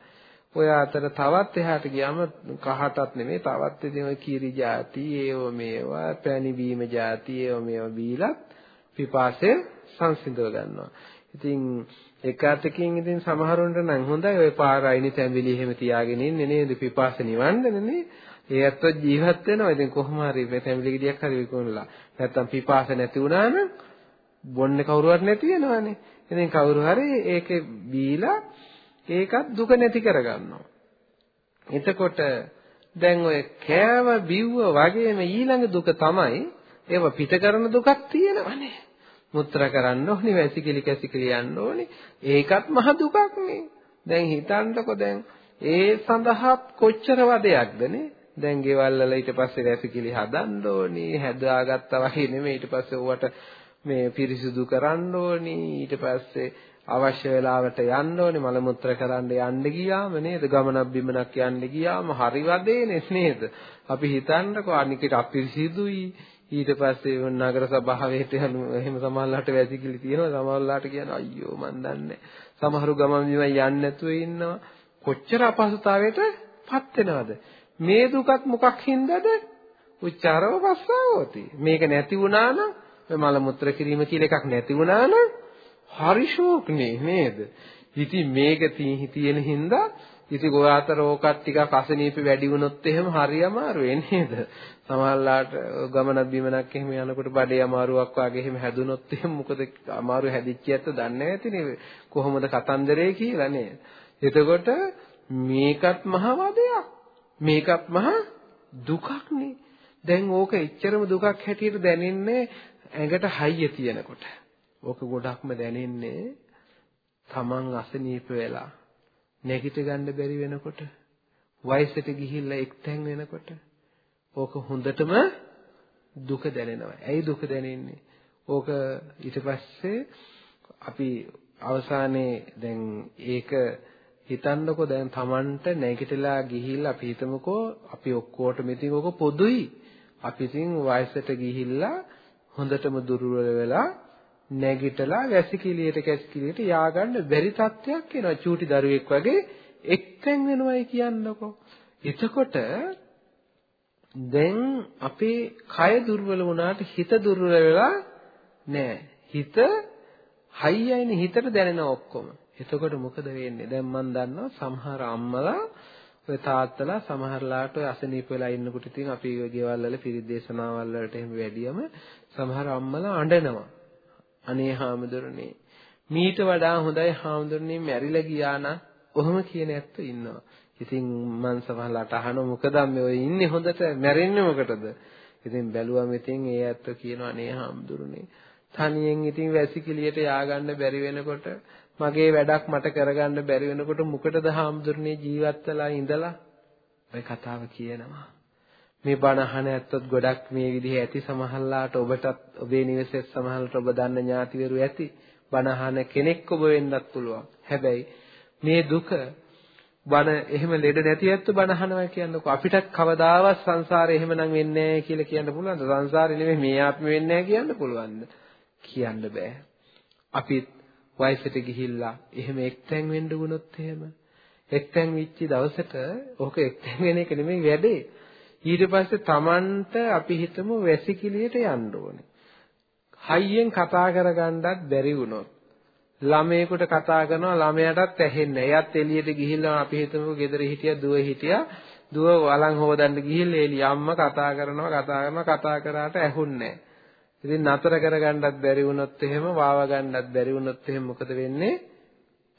ඔය අතර තවත් එහාට ගියාම කහටත් නෙමෙයි තවත් ඉතින් ඔය කීරි ಜಾති ඒව මේවා පැණි බීම ಜಾති ඒව මේවා බීලත් පිපාසය සංසිඳව ගන්නවා. ඉතින් එක අතකින් ඉතින් සමහරුන්ට නම් හොඳයි ওই පාර අයිනි තැඹිලි එහෙම තියාගෙන ඉන්නේ නේද පිපාස නිවන්නනේ නේ. ඒ ඇත්තෝ ජීවත් වෙනවා. ඉතින් කොහොම හරි මේ තැඹිලි ගෙඩියක් හරි විකුණලා. නැත්තම් පිපාස නැති වුණා නම් බොන්නේ කවුරුවත් නැති වෙනවනේ. ඉතින් කවුරු හරි ඒකේ බීලා ඒකත් දුක නැති කරගන්නවා. එතකොට දැන් ඔය කෑව බිව්ව වගේම ඊළඟ දුක තමයි ඒව පිට කරන දුකක් තියෙනවනේ. මුත්‍රා කරන්න ඕනේ, වැසිකිලි කැසිකිලි යන්න ඕනේ. ඒකත් මහ දුකක් නේ. දැන් හිතන්නකො දැන් ඒ සඳහා කොච්චර වදයක්ද නේ? දැන් ගෙවල් වල ඊට පස්සේ වැසිකිලි හදන්න ඕනේ, හැදාගත්තා වගේ නෙමෙයි ඊට පස්සේ ඕවට මේ පිරිසිදු කරන්න ඕනේ, ඊට පස්සේ අවශ්‍ය වෙලාවට යන්න ඕනේ මල මුත්‍ර කරන්න යන්න ගියාම නේද ගමනක් බිමනක් යන්න ගියාම හරි වදේනේ නේද අපි හිතන්නකෝ අනිකට අපිරිසිදුයි ඊට පස්සේ නගර සභාවට යන එහෙම සමහරලාට වැසිකිලි තියෙනවා. සමහරලාට කියනවා අයියෝ මන් දන්නේ සමහරු ගමන් බිම යන්නේ නැතුව ඉන්නවා. කොච්චර අපහසුතාවයට පත් වෙනවද? මේ දුකත් මොකක් හින්දාද? උච්චාරව පස්සාවෝති මේක නැති වුණා නම් මල මුත්‍ර කිරීම කියලා එකක් නැති වුණා නම් හරි ෂෝක්නේ නේද? ඉතින් මේක තියෙන හින්දා ඉතින් ඔය අතර ඕකත් ටිකක් අසනීප වැඩි වුණොත් එහෙම හරි අමාරුයි නේද? සමහරලාට ගමනක් බිමනක් එහෙම යනකොට බඩේ අමාරුවක් වගේ එහෙම හැදුනොත් එහෙම මොකද අමාරු හැදිච්ච ඇත්ත දන්නේ නැතිනේ කොහොමද කතන්දරේ කියලා නේද? එතකොට මේකත් මහ වදයක්. මේකත් මහ දුකක් නේ. දැන් ඕක එච්චරම දුකක් හැටියට දැනෙන්නේ ඇඟට හයිය තියෙනකොට. ඕක ගොඩක්ම දැනෙන්නේ Taman අසනීප වෙලා නැගිට ගන්න බැරි වෙනකොට වයසට ගිහිල්ලා එක්තැන් වෙනකොට ඕක හොඳටම දුක දැනෙනවා. ඇයි දුක දැනෙන්නේ? ඕක ඊට පස්සේ අපි අවසානයේ දැන් ඒක හිතන්නකෝ දැන් Tamanට නැගිටලා ගිහිල්ලා අපි හිතමුකෝ අපි ඔක්කොටම ඉතින් ඕක පොදුයි. අපි ඉතින් වයසට ගිහිල්ලා හොඳටම දුර්වල වෙලා නැගිටලා වැසිකිළියට කැසිකිළියට ය아가න්න බැරි තත්ත්වයක් එනවා චූටි දරුවෙක් වගේ එක්තෙන් වෙනවයි කියන්නකො එතකොට දැන් අපේ කය දුර්වල වුණාට හිත දුර්වල වෙලා නෑ. හිත හයියයිනේ හිතට දැනෙන ඔක්කොම. එතකොට මොකද වෙන්නේ? දැන් මම දන්නවා සමහර අම්මලා ඔය තාත්තලා සමහරලාට ඔය අසනීප වෙලා ඉන්නකොට ඉතින් අපි ඔය ගෙවල් වල පිරිත් දේශනාවල් වලට එහෙම වැඩියම සමහර අම්මලා අඬනවා. අනේ හාමුදුරනේ මීට වඩා හොඳයි හාමුදුරනේ මැරිලා ගියා නම් ඔහොම කියන ඇත්තෝ ඉන්නවා. ඉතින් මං සමහරලාට අහනවා මොකද මේ ඔය ඉන්නේ හොඳට මැරෙන්නේ මොකටද? ඉතින් බැලුවම ඉතින් ඒ ඇත්තෝ කියනවා අනේ හාමුදුරනේ තනියෙන් ඉතින් වැසිකිළියට ය아가න්න බැරි වෙනකොට මගේ වැඩක් මට කරගන්න බැරි වෙනකොට මොකටද හාමුදුරනේ ජීවත් වෙලා ඉඳලා ඔය කතාව කියනවා. මේ බණ අහන ඇත්තොත් ගොඩක් මේ විදිහේ ඇති සමහරලාට ඔබටත් ඔබේ නිවසේ සමහරලාට ඔබ දන්න ඥාතිවරු ඇති බණ අහන කෙනෙක් ඔබ වෙන්නත් පුළුවන්. හැබැයි මේ දුක බණ එහෙම ලෙඩ නැති ඇත්තෝ බණ අහනවා කියන්නකො අපිටත් කවදාවත් සංසාරේ එහෙමනම් වෙන්නේ නැහැ කියලා කියන්න පුළුවන්ද? සංසාරේ නෙමෙයි මේ ආත්මෙ වෙන්නේ නැහැ කියන්න පුළුවන්ද? කියන්න බෑ. අපිත් වයසට ගිහිල්ලා එහෙම එක්තැන් වෙන්න වුණොත් එහෙම එක්තැන් වෙච්ච දවසට ඕක එක්තැන් වෙන එක නෙමෙයි වැඩේ. ඊට පස්සේ Tamanට අපි හිතමු වැසිකිළියට යන්න ඕනේ. හයියෙන් කතා කරගන්නත් බැරි වුණොත් ළමයෙකුට කතා කරනවා ළමයාටත් ඇහෙන්නේ. එයාත් එළියට ගිහිල්ලා අපි හිතමු ගෙදර හිටියා දුව හිටියා. දුව වළං හොදන්න ගිහිල්ලා එළිය අම්මා කතා කරනවා කතා කරනවා කතා කරාට ඇහුන්නේ ඉතින් නතර කරගන්නත් බැරි වුණොත් එහෙම වාව ගන්නත් බැරි වුණොත් එහෙම මොකද වෙන්නේ?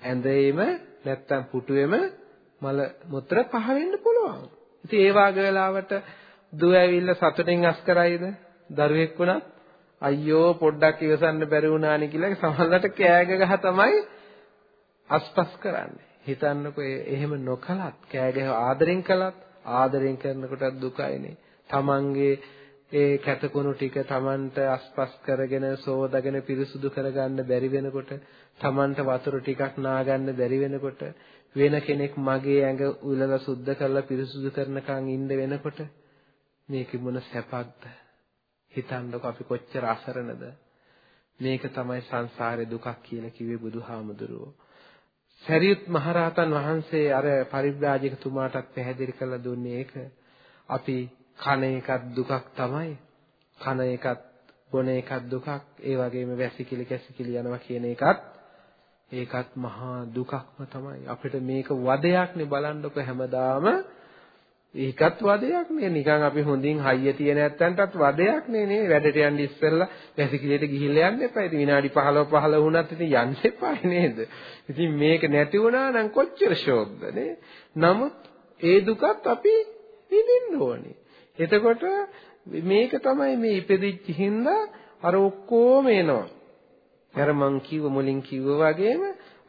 ඇඳේම නැත්තම් පුටුවේම මල මුත්‍ර පහ වෙන්න පුළුවන්. ඉතින් ඒ වාගේ වෙලාවට දුව ඇවිල්ලා සතුටින් අස් කරයිද? දරුවෙක් වුණත් අයියෝ පොඩ්ඩක් ඉවසන්න බැරි වුණානි කියලා සමහරවිට කෑග ගහ තමයි අස්පස් කරන්නේ. හිතන්නකෝ එහෙම නොකලත් කෑගහ ආදරෙන් කළත් ආදරෙන් කරනකොට දුකයිනේ. තමන්ගේ ඒ කැතකුණු ටික Tamanට අස්පස් කරගෙන සෝදාගෙන පිරිසුදු කරගන්න බැරි වෙනකොට Tamanට වතුර ටිකක් නාගන්න බැරි වෙනකොට වෙන කෙනෙක් මගේ ඇඟ උලලා සුද්ධ කරලා පිරිසුදු කරනකන් ඉන්න වෙනකොට මේක මොන සැපක්ද හිතන්නකො අපි කොච්චර අසරණද මේක තමයි සංසාරේ දුකක් කියලා කිව්වේ බුදුහාමුදුරුවෝ සරියුත් මහරහතන් වහන්සේ අර පරිබ්‍රාජකතුමාටත් පැහැදිලි කරලා දුන්නේ ඒක අපි කන එකත් දුකක් තමයි. කන එකත් බොන එකත් දුකක්. ඒ වගේම වැසිකිලි කැසිකිලි යනවා කියන එකත් ඒකත් මහා දුකක්ම තමයි. අපිට මේක වදයක්නේ බලන්නකො හැමදාම ඒකත් වදයක් නේ නිකන් අපි හොඳින් හයිය තියෙන නැත්තන්ටත් වදයක් නේ නේ වැඩට යන්න ඉස්සෙල්ලා වැසිකිළියට ගිහිල්ලා යන්න එපා. ඉතින් විනාඩි 15 15 වුණත් ඉතින් යන්න එපා නේද? ඉතින් මේක නැති වුණා නම් කොච්චර ෂෝක්ද නේ? නමුත් ඒ දුකත් අපි විඳින්න ඕනේ. එතකොට මේක තමයි මේ ඉපදිච්ච හින්දා අර ඔක්කොම එනවා. අර මං කිව්ව මුලින් කිව්ව වගේම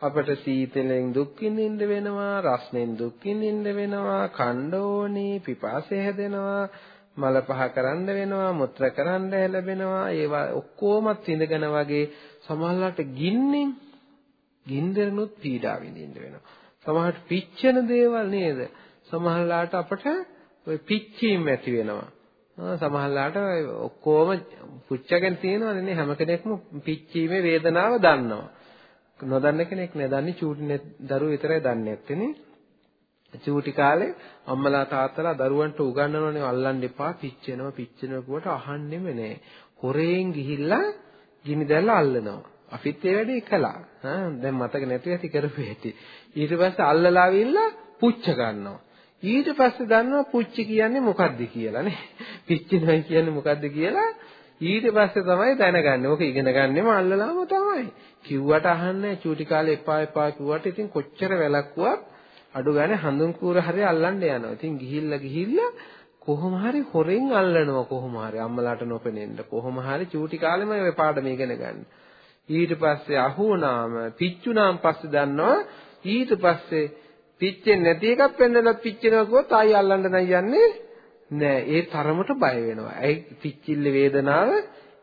අපට සීතලෙන් දුක් විඳින්න වෙනවා, රස්නෙන් දුක් විඳින්න වෙනවා, කණ්ඩ ඕනේ, පිපාසය හැදෙනවා, මල පහ කරන්න වෙනවා, මුත්‍ර කරන්න ලැබෙනවා. ඒවා ඔක්කොමත් විඳගෙන වගේ සමහරවිට ගින්නෙන් ගින්දරනොත් පීඩා විඳින්න වෙනවා. සමහරට පිච්චෙන දේවල් නේද? සමහරලාට අපට ඔය පිච්චීම් ඇති වෙනවා. සමහරලාට ඔක්කොම පුච්චගෙන තියෙනවනේ නේ හැම කෙනෙක්ම පිච්චීමේ වේදනාව දන්නවා. නොදන්න කෙනෙක් නෑ දන්නේ චූටි දරුවෝ විතරයි දන්නේ නැත්තේ චූටි කාලේ අම්මලා තාත්තලා දරුවන්ට උගන්වනවනේ අල්ලන්න එපා පිච්චෙනවා පිච්චෙනවා කියවට අහන්නෙම නෑ. හොරෙන් ගිහිල්ලා ගිනි දැල්ලා අල්ලනවා. අපිත් ඒ වැඩේ කළා. හා දැන් මතක නැති ඇති කරපු හැටි. ඊට පස්සේ අල්ලලා ආවිල්ලා පුච්ච ගන්නවා. ඊට පස්සේ දන්නවා පුච්චි කියන්නේ මොකද්ද කියලා නේ. පිච්චිනවයි කියන්නේ මොකද්ද කියලා ඊට පස්සේ තමයි දැනගන්නේ. ඕක ඉගෙන ගන්නෙම අල්ලලාම තමයි. කිව්වට අහන්නේ චූටි කාලේ එපා එපා කිව්වට ඉතින් කොච්චර වැලක්කුවක් අඩු ගානේ හඳුන් කූර හරි අල්ලන්න යනවා. ඉතින් ගිහිල්ලා ගිහිල්ලා කොහොම හරි හොරෙන් අල්ලනවා කොහොම හරි අම්මලාට නොපෙනෙන්න. කොහොම හරි චූටි කාලෙම ඔය පාඩම ඉගෙන ගන්න. ඊට පස්සේ අහුණාම පිච්චුනාම පස්සේ දන්නවා ඊට පස්සේ පිච්චෙන්නේ නැති එකක් පෙන්නලත් පිච්චෙනවා කිව්වොත් ආයි අල්ලන්න නම් යන්නේ නෑ. ඒ තරමට බය වෙනවා. ඇයි පිච්චිල්ල වේදනාව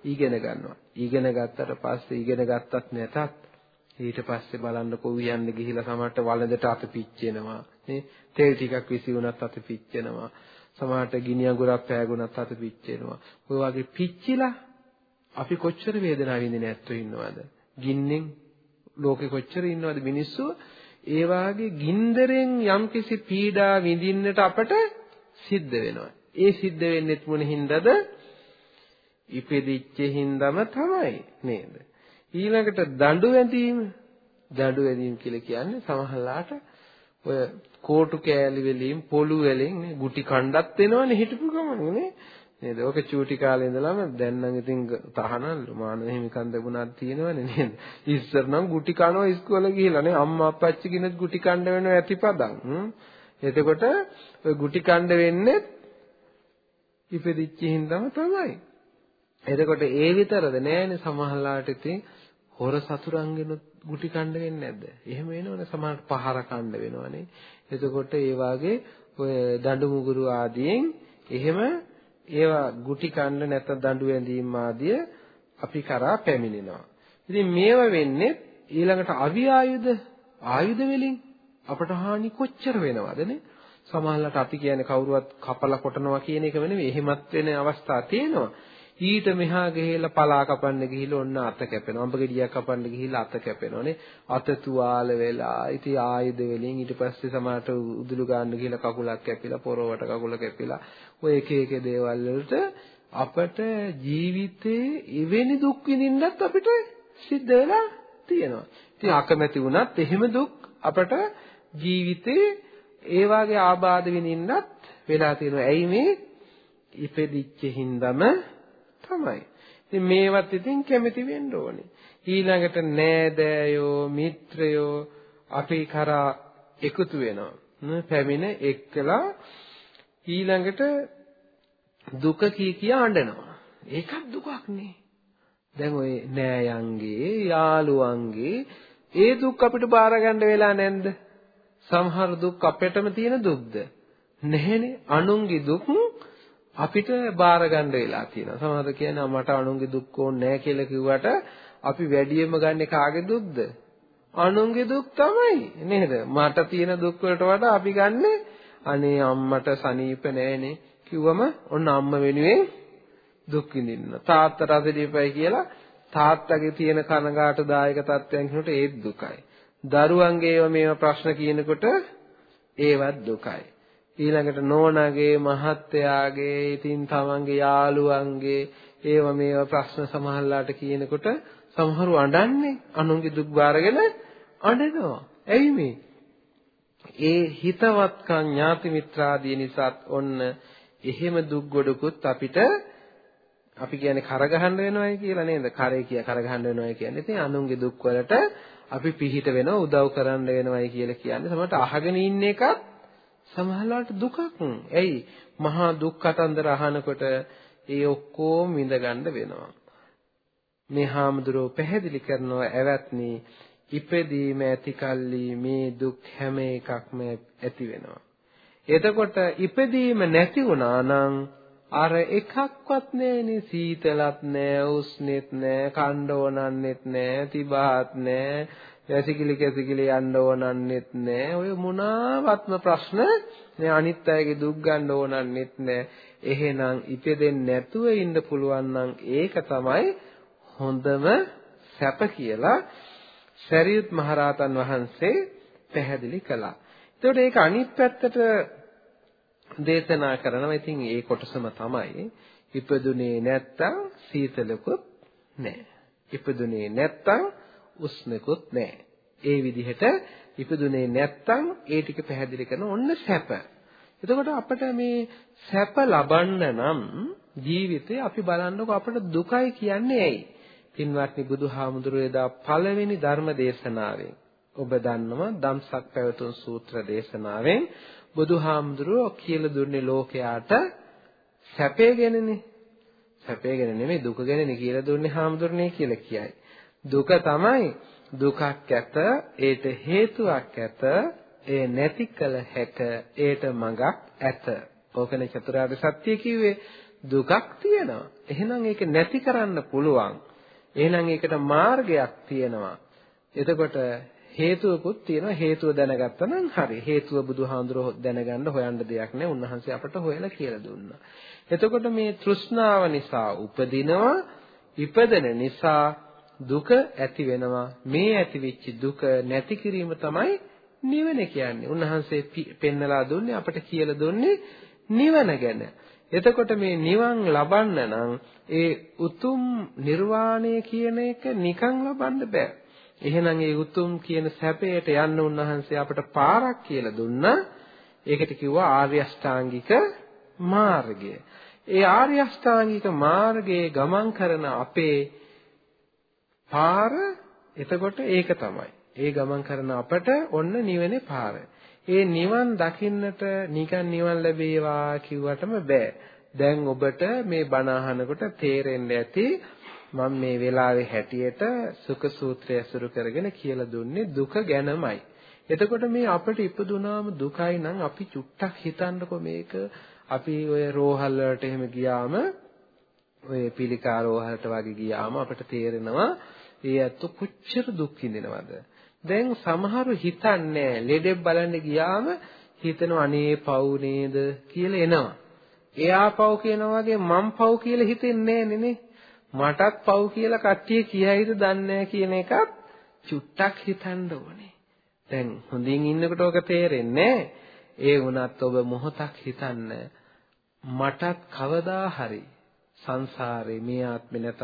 ඉගෙන ගන්නවා. ඉගෙන ගත්තට පස්සේ ඉගෙන ගත්තත් නැතත් ඊට පස්සේ බලන්නකෝ උයන්න ගිහිලා සමහරට වළඳට අත පිච්චෙනවා. නේ? තෙල් ටිකක් විසි වුණත් අත පිච්චෙනවා. සමහරට ගිනි අඟුරක් පෑගුණත් අත පිච්චෙනවා. ඔය වගේ පිච්චිලා අපි කොච්චර වේදනාව විඳින ඇත්තෝ ඉන්නවද? ගින්නෙන් ලෝකෙ කොච්චර ඉන්නවද මිනිස්සු? ඒ වාගේ ගින්දරෙන් යම්කිසි පීඩා විඳින්නට අපට සිද්ධ වෙනවා. ඒ සිද්ධ වෙන්නේ මොන හින්දාද? ඉපෙදිච්ච හින්දාම තමයි නේද? ඊළඟට දඬු වැඳීම දඬු වැඳීම කියලා කියන්නේ සමහරලාට ඔය කෝටු කෑලි වලින් පොළු වලින් නේ ගුටි කණ්ඩත් වෙනවනේ හිටපු ගමන් නේ නේද? ඔක චූටි කාලේ ඉඳලම දැන් නම් ඉතින් තහනල්ලු මානව හිමිකම් ලැබුණාක් තියෙනවනේ නේද? ඉස්සර නම් ගුටි කනවා ඉස්කෝලේ ගිහිල්ලා නේ අම්මා අප්පච්චි කිනෙත් ගුටි කණ්ඩ වෙනවා ඇතිපදන්. එතකොට ඔය ගුටි කණ්ඩ වෙන්නේ ඉපදිච්ච හින්දාම තමයි. එතකොට ඒ විතරද නෑනේ සමහරලාට ඉතින් හොර සතුරන්ගෙනුත් ගුටි කණ්ඩ වෙන්නේ නැද්ද? එහෙම වෙනවනේ සමහරට පහර කණ්ඩ වෙනවනේ. එතකොට ඒ වාගේ ඔය දඬු මුගුරු ආදියෙන් එහෙම ඒවා ගුටි කන්න නැත්නම් දඬු වැඳීම් ආදිය අපි කරා පැමිණෙනවා. ඉතින් මේව වෙන්නේ ඊළඟට අවි ආයුධ ආයුධ වලින් අපට හානි කොච්චර වෙනවදනේ? සමහරවිට අපි කියන්නේ කවුරුවත් කපලා කොටනවා කියන එක නෙවෙයි. එහෙමත් වෙන අවස්ථා තියෙනවා. ඊට මෙහා ගිහිල්ලා පලා කපන්න ගිහිල්ලා ඔන්න අත කැපෙනවා. අඹ ගෙඩියක් කපන්න ගිහිල්ලා අත කැපෙනවානේ. අත තුවාල වෙලා ඉතින් ආයුධ වලින් ඊට පස්සේ සමහරට උදුළු ගන්න ගිහිල්ලා කකුලක් කැපිලා පොරවට කකුල කැපිලා ඔය එක එක දේවල් වලට අපට ජීවිතේ එවැනි දුක් විඳින්නත් අපිට සිද්ධ වෙලා තියෙනවා. ඉතින් අකමැති වුණත් එහෙම දුක් අපට ජීවිතේ ඒ වාගේ ආබාධ විඳින්නත් වෙලා තියෙනවා. ඇයි මේ ඉපදිච්ච හින්දම තමයි. ඉතින් මේවත් ඉතින් කැමති වෙන්න ඕනේ. ඊළඟට නෑදෑයෝ මිත්‍රයෝ අපි කරා එකතු වෙනවා. පැමිණ එක්කලා ඊළඟට දුක කී කියා අඬනවා. ඒකත් දුකක් නේ. දැන් ඔය නෑයන්ගේ යාළුවන්ගේ ඒ දුක් අපිට බාර ගන්න වෙලා නැන්ද? සමහර දුක් අපිටම තියෙන දුක්ද? නැහැනේ. අනුන්ගේ දුක් අපිට බාර ගන්න වෙලා තියෙනවා. සමහර කියනවා මට අනුන්ගේ දුක් ඕනේ නැහැ කියලා කිව්වට අපි වැඩියෙන්ම ගන්න කාගේ දුක්ද? අනුන්ගේ දුක් තමයි නේද? මට තියෙන දුක් වලට වඩා අපි ගන්නේ අනේ අම්මට සනීප නැහනේ කිව්වම ඔන්න අම්ම වෙනුවෙන් දුක් විඳින්න. තාත්තට අසනීපයි කියලා තාත්තගේ තියෙන කනගාටුදායක තත්ත්වයන් කියනකොට ඒත් දුකයි. දරුවන්ගේ ඒවා මේවා ප්‍රශ්න කියනකොට ඒවත් දුකයි. ඊළඟට නෝනාගේ මහත්තයාගේ ඉතින් තමන්ගේ යාළුවන්ගේ ඒව මේවා ප්‍රශ්න සමහරලාට කියනකොට සමහරු අඬන්නේ අනුන්ගේ දුක් බාරගෙන අඬනවා. ඇයි මේ? ඒ හිතවත්කම් ඥාති මිත්‍රාදී නිසාත් ඔන්න එහෙම දුක් ගොඩකුත් අපිට අපි කියන්නේ කරගහන්න වෙනවයි කියලා නේද? කරේ කිය කරගහන්න වෙනවයි කියන්නේ. ඉතින් අනුන්ගේ දුක් වලට අපි පිහිට වෙනවා උදව් කරන්න වෙනවයි කියලා කියන්නේ. සමහරට අහගෙන ඉන්න එකත් සමහරවිට දුකක්. ඇයි? මහා දුක් කතන්දර අහනකොට ඒ ඔක්කොම විඳ ගන්න වෙනවා. මේ හාමුදුරුව පැහැදිලි කරනවා ඇවැත්නි ඉපදීම ඇති කල්ලි මේ දුක් හැම එකක්ම ඇති වෙනවා. එතකොට ඉපදීම නැති වුණා නම් අර එකක්වත් නැහෙනේ සීතලත් නෑ උස්නෙත් නෑ කණ්ඩ ඕනන්නෙත් නෑ තිබහත් නෑ වැසිකිලි කැසිකිලි යන්න ඕනන්නෙත් නෑ ඔය මොනාවත්ම ප්‍රශ්න මේ අනිත් අයගේ දුක් ගන්න ඕනන්නෙත් නෑ එහෙනම් ඉපදෙන්නේ නැතුව ඉන්න පුළුවන් නම් ඒක තමයි හොඳම සැප කියලා සරියුත් මහරහතන් වහන්සේ පැහැදිලි කළා. එතකොට ඒක අනිත් පැත්තට දේශනා කරනවා. ඉතින් ඒ කොටසම තමයි ඉපදුනේ නැත්තම් සීතලකුත් නැහැ. ඉපදුනේ නැත්තම් උස්නකුත් නැහැ. ඒ විදිහට ඉපදුනේ නැත්තම් ඒ ටික පැහැදිලි කරන ඔන්න සැප. එතකොට අපිට මේ සැප ලබන්න නම් ජීවිතේ අපි බලන්නකො අපිට දුකයි කියන්නේ ඇයි? පින්වත්නි බුදුහාමුදුරුවෝ එදා පළවෙනි ධර්ම දේශනාවෙන් ඔබ දන්නවා ධම්සක් පැවතුම් සූත්‍ර දේශනාවෙන් බුදුහාමුදුරුවෝ කියලා දුන්නේ ලෝකයාට සැපේ ගැනනේ. සැපේ ගැන නෙමෙයි දුක ගැනනේ කියලා දුන්නේ හාමුදුරනේ කියලා කියයි. දුක තමයි දුකක් ඇත ඒට හේතුවක් ඇත ඒ නැති කල හැක ඒට මඟක් ඇත. ඕකනේ චතුරාර්ය සත්‍ය කිව්වේ දුකක් තියෙනවා. එහෙනම් ඒක නැති කරන්න පුළුවන්. එහෙනම් ඒකට මාර්ගයක් තියෙනවා. එතකොට හේතුවකුත් තියෙනවා. හේතුව දැනගත්තා නම් හරි. හේතුව බුදුහාඳුරෝ දැනගන්න හොයන්න දෙයක් නැහැ උන්වහන්සේ අපට හොයලා කියලා දුන්නා. එතකොට මේ තෘෂ්ණාව නිසා උපදිනවා ඉපදෙන නිසා දුක ඇති වෙනවා. මේ ඇතිවෙච්ච දුක නැති කිරීම තමයි නිවන කියන්නේ. උන්වහන්සේ පෙන්නලා දුන්නේ අපට කියලා දුන්නේ නිවන ගැන. එතකොට මේ නිවන් ලබන්න නම් ඒ උතුම් නිර්වාණය කියන එක නිකන් ලබන්න බෑ. එහෙනම් ඒ උතුම් කියන සැපයට යන්න උන්වහන්සේ අපට පාරක් කියලා දුන්නා. ඒකට කිව්වා ආර්ය අෂ්ටාංගික මාර්ගය. ඒ ආර්ය අෂ්ටාංගික මාර්ගයේ ගමන් කරන අපේ පාර එතකොට ඒක තමයි. ඒ ගමන් කරන අපට ඔන්න නිවනේ පාර. ඒ නිවන් දකින්නට නිකන් නිවන් ලැබේවා කිව්වටම බෑ. දැන් ඔබට මේ බණ අහනකොට තේරෙන්න ඇති මම මේ වෙලාවේ හැටියට සුඛ සූත්‍රය අසුරු කරගෙන කියලා දුන්නේ දුක ගැනමයි. එතකොට මේ අපිට ඉපදුනාම දුකයි නම් අපි චුට්ටක් හිතන්නකො මේක. අපි ඔය රෝහල් වලට එහෙම ගියාම ඔය පිළිකා රෝහලට වගේ ගියාම අපිට තේරෙනවා ඒ ඇත්ත කොච්චර දුක් විඳිනවද. දැන් සමහරු හිතන්නේ ලෙඩෙක් බලන්න ගියාම හිතනවා අනේ පව් නේද කියලා එනවා. එයා පව් කියනවා වගේ මම පව් කියලා හිතෙන්නේ නැහැ නේ. මටත් පව් කියලා කට්ටිය කියයිද දන්නේ කියන එකත් චුට්ටක් හිතන්න ඕනේ. දැන් හොඳින් ඉන්නකොට ඔක තේරෙන්නේ ඒ වුණත් ඔබ මොහොතක් හිතන්න මටත් කවදා හරි සංසාරේ මේ ආත්මේ නැතත්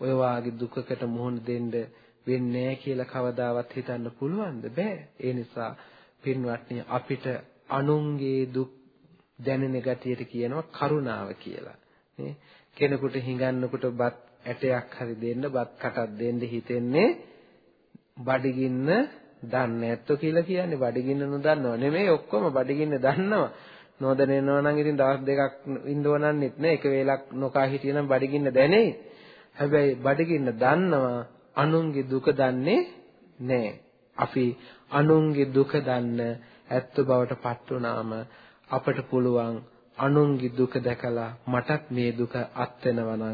ඔය වාගේ දුකකට මුහුණ දෙන්න වෙන්නේ කියලා කවදාවත් හිතන්න පුළුවන්ද? බෑ. ඒ නිසා පින්වත්නි අපිට අනුන්ගේ දුක් දැනෙන ගතියට කියනවා කරුණාව කියලා. නේ? කෙනෙකුට හිඟන්නකොට බත් ඇටයක් හරි දෙන්න බත් කටක් දෙන්න හිතෙන්නේ බඩගින්න දන්නේ නැත්තෝ කියලා කියන්නේ බඩගින්න නොදන්නව නෙමෙයි ඔක්කොම බඩගින්න දන්නවා නොදැනෙනවා නම් ඉතින් දවස් දෙකක් ඉන්න ඕනන්නෙත් නෑ. එක වේලක් නොකා හිටියනම් බඩගින්න දැනේ. හැබැයි බඩගින්න දන්නවා අනුන්ගේ දුක දන්නේ නෑ. අපි අනුන්ගේ දුක දන්න ඇත්ත බවට පත් වුණාම අපට පුළුවන් අනුන්ගේ දුක දැකලා මටත් මේ දුක අත් වෙනවා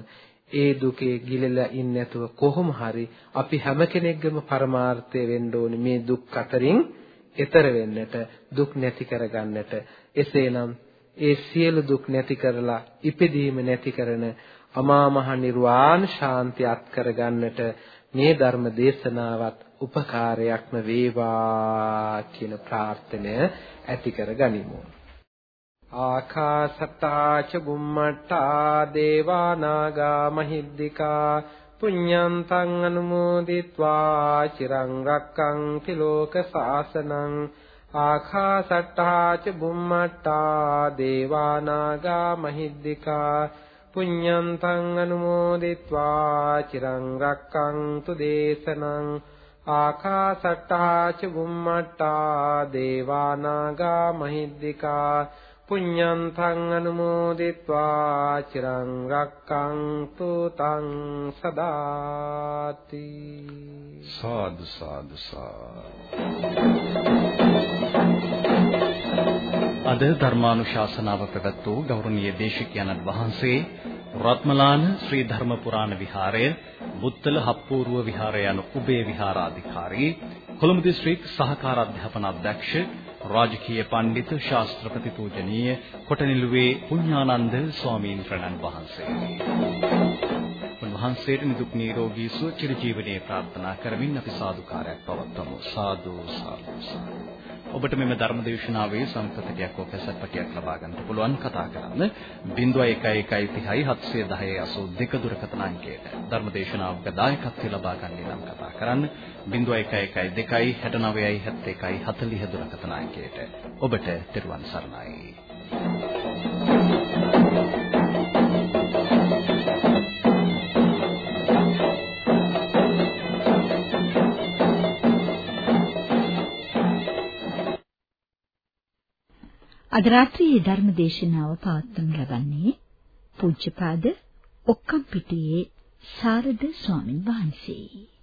ඒ දුකේ ගිලලා ඉන්නේ නැතුව කොහොම හරි අපි හැම කෙනෙක්ගේම පරමාර්ථය වෙන්න ඕනේ මේ දුක් අතරින් එතර වෙන්නට දුක් නැති කරගන්නට එසේනම් ඒ සියලු දුක් නැති කරලා ඉපදීම නැති කරන අමා මහ නිර්වාණ ශාන්තිය අත් කරගන්නට මේ ධර්ම දේශනාවත් උපකාරයක්ම වේවා කියන ප්‍රාර්ථනය ඇති කරගනිමු. ආකාසත්තා ච බුම්මට්ටා දේවා නාග මහිද්దికා පුඤ්ඤන්තං අනුමෝදිत्वा චිරං රක්ඛන්ති ලෝක සාසනං ආකාසට්ටා ච බුම්මට්ටා දේවා නාග මහිද්దికා පුඤ්ඤන්තං අනුමෝදිत्वा චිරං රක්ඛන්තු දේශනං ආකාසට්ටා ච බුම්මට්ටා දේවා නාග මහිද්దికා පුඤ්ඤන්තං අනුමෝදිත්වා චිරං රක්ඛන්තු තං සදාති සාදු සාදු අද ධර්මානුශාසනාව පැවැත් වූ ගෞරවනීය දේශිකයන්න් වහන්සේ රත්මලාන ශ්‍රී ධර්ම පුරාණ විහාරය බුත්තල හප්පූර්ව විහාරය යන උබේ විහාරාධිකාරී කොළඹ දිස්ත්‍රික් සහකාර අධ්‍යාපන අධ්‍යක්ෂ රාජකීය පඬිතු ශාස්ත්‍රපති පූජනීය කොටනිලුවේ පුඤ්ඤානන්ද ස්වාමීන් වහන්සේ. උන්වහන්සේට නිදුක් නිරෝගී සුව චිරජීවනයේ ප්‍රාර්ථනා කරමින් අපි සාදුකාරයක් පවත්වමු. සාදු සාදු සාදු. ඔබට මෙම ධර්මදේශනාවේ සංකතකයක් හෝ කැසට්පටියක් ලබා ගන්නට පුළුවන් කතා කරන්න. 011130 710 දුරකථන අංකයට ධර්මදේශනාවක දායකත්වය ලබා ගන්න නම් කතා කරන්න. 0112 69 71 40 දුරකථන අංකයට ඔබට තෙරුවන් සරණයි. අද රාත්‍රියේ ධර්ම දේශනාව පවත්වනු ලබන්නේ පූජ්‍යපාද ඔක්කම්පිටියේ සාරද ස්වාමින් වහන්සේ.